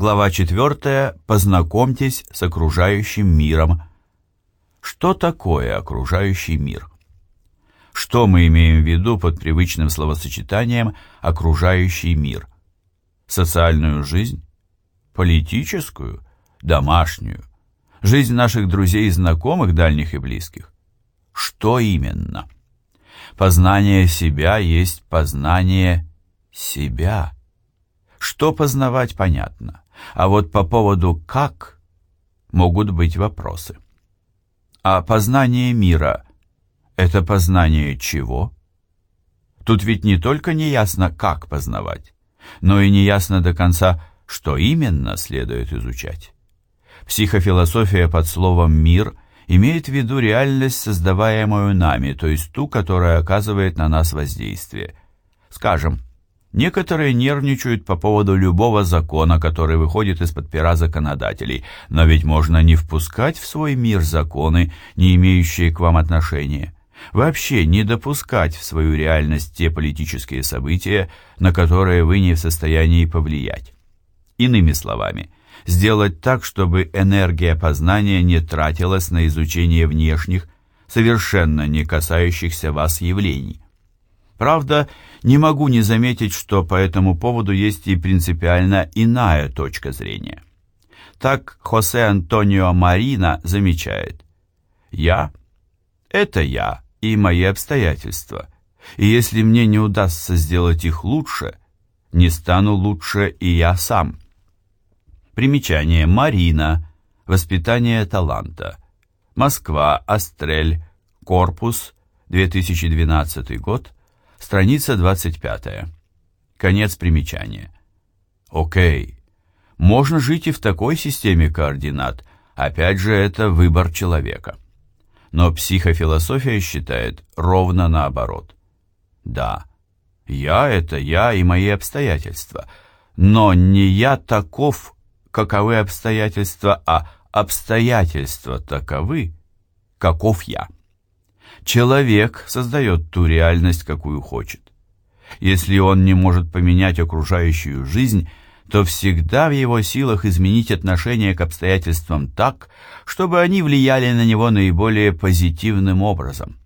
Глава 4. Познакомьтесь с окружающим миром. Что такое окружающий мир? Что мы имеем в виду под привычным словосочетанием «окружающий мир»? Социальную жизнь? Политическую? Домашнюю? Жизнь наших друзей и знакомых, дальних и близких? Что именно? Познание себя есть познание себя. Что познавать, понятно. А вот по поводу «как» могут быть вопросы. А познание мира – это познание чего? Тут ведь не только не ясно, как познавать, но и не ясно до конца, что именно следует изучать. Психофилософия под словом «мир» имеет в виду реальность, создаваемую нами, то есть ту, которая оказывает на нас воздействие. Скажем, Некоторые нервничают по поводу любого закона, который выходит из-под пера законодателей, но ведь можно не впускать в свой мир законы, не имеющие к вам отношения. Вообще не допускать в свою реальность те политические события, на которые вы не в состоянии повлиять. Иными словами, сделать так, чтобы энергия познания не тратилась на изучение внешних, совершенно не касающихся вас явлений. Правда, не могу не заметить, что по этому поводу есть и принципиально иная точка зрения. Так Хосе Антонио Марина замечает. «Я – это я и мои обстоятельства, и если мне не удастся сделать их лучше, не стану лучше и я сам». Примечание. Марина. «Воспитание таланта» Москва, Астрель, Корпус, 2012 год, Страница 25. Конец примечания. Окей. Можно жить и в такой системе координат. Опять же, это выбор человека. Но психофилософия считает ровно наоборот. Да, я — это я и мои обстоятельства. Но не я таков, каковы обстоятельства, а обстоятельства таковы, каков я. Человек создает ту реальность, какую хочет. Если он не может поменять окружающую жизнь, то всегда в его силах изменить отношение к обстоятельствам так, чтобы они влияли на него наиболее позитивным образом.